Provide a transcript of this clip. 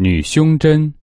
女胸针。